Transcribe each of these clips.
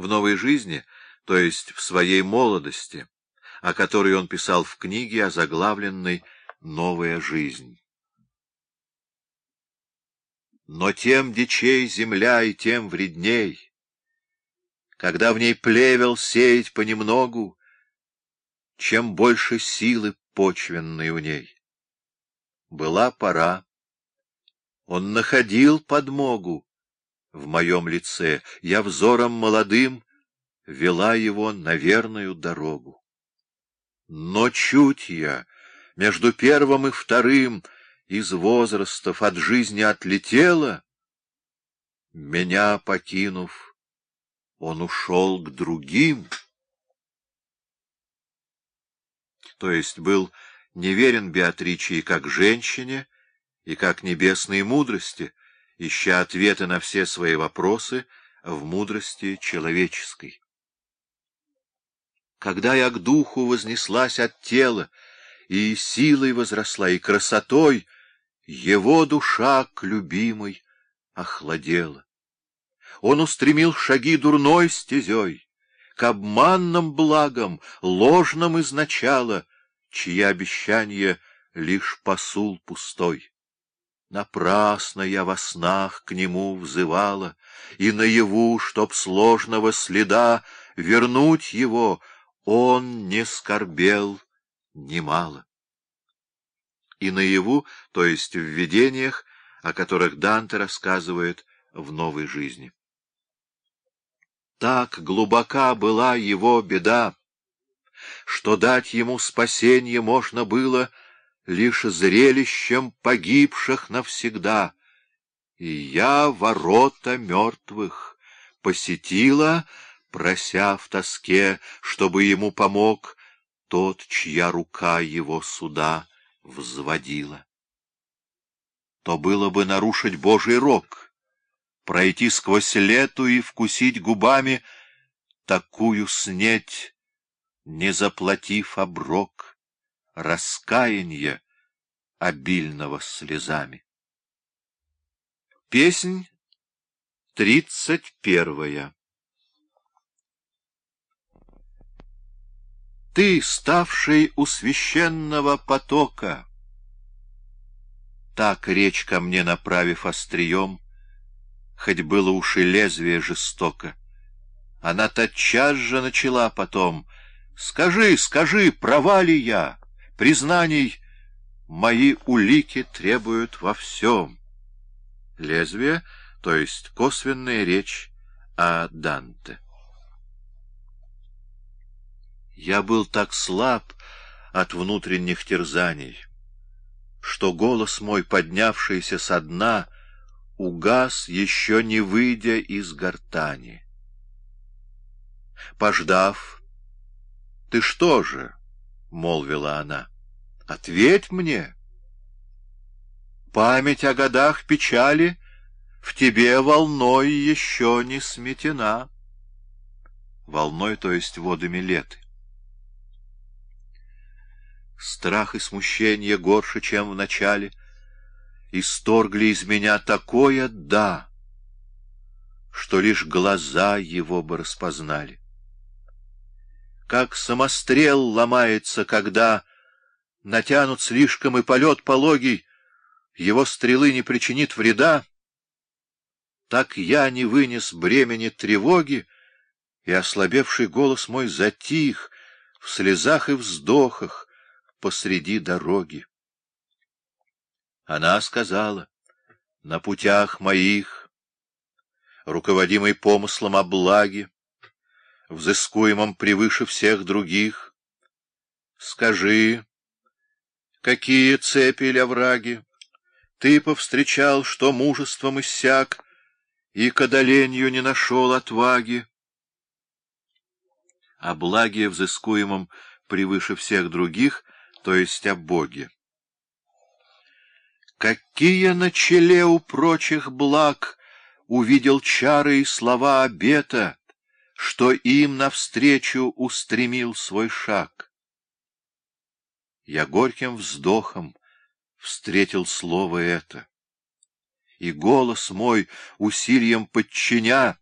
В новой жизни, то есть в своей молодости, о которой он писал в книге, озаглавленной «Новая жизнь». Но тем дичей земля и тем вредней, когда в ней плевел сеять понемногу, чем больше силы почвенной у ней. Была пора. Он находил подмогу в моем лице, я взором молодым вела его на верную дорогу. Но чуть я между первым и вторым из возрастов от жизни отлетела, меня покинув, он ушел к другим. То есть был неверен Беатриче и как женщине, и как небесной мудрости, ища ответы на все свои вопросы в мудрости человеческой. Когда я к духу вознеслась от тела, и силой возросла, и красотой, его душа к любимой охладела. Он устремил шаги дурной стезей, к обманным благам, ложным изначала, чьи обещания лишь посул пустой. Напрасно я во снах к нему взывала, и наяву, чтоб сложного следа вернуть его, он не скорбел немало и наяву, то есть в видениях, о которых Данте рассказывает в новой жизни. Так глубока была его беда, что дать ему спасение можно было лишь зрелищем погибших навсегда. И я ворота мертвых посетила, прося в тоске, чтобы ему помог тот, чья рука его суда взводила. То было бы нарушить Божий рок, пройти сквозь лету и вкусить губами такую снеть, не заплатив оброк, раскаянье обильного слезами. Песнь тридцать первая Ты, ставший у священного потока, Так речь ко мне направив острием, Хоть было уж и лезвие жестоко, Она тотчас же начала потом «Скажи, скажи, права ли я? Признаний мои улики требуют во всем». Лезвие, то есть косвенная речь о Данте. Я был так слаб от внутренних терзаний, что голос мой, поднявшийся со дна, угас, еще не выйдя из гортани. Пождав, «Ты что же?» — молвила она. «Ответь мне!» Память о годах печали в тебе волной еще не сметена. Волной, то есть водами леты. Страх и смущение горше, чем в начале, Исторгли из меня такое «да», Что лишь глаза его бы распознали. Как самострел ломается, когда Натянут слишком и полет пологий, Его стрелы не причинит вреда, Так я не вынес бремени тревоги, И ослабевший голос мой затих В слезах и вздохах, посреди дороги. Она сказала, на путях моих, руководимый помыслом о благе, взыскуемом превыше всех других, скажи, какие цепи или овраги ты повстречал, что мужеством иссяк, и к одолению не нашел отваги. О благе, взыскуемом превыше всех других, то есть о Боге. Какие на челе у прочих благ увидел чары и слова обета, что им навстречу устремил свой шаг. Я горьким вздохом встретил слово это, и голос мой усилием подчиня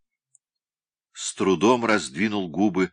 с трудом раздвинул губы,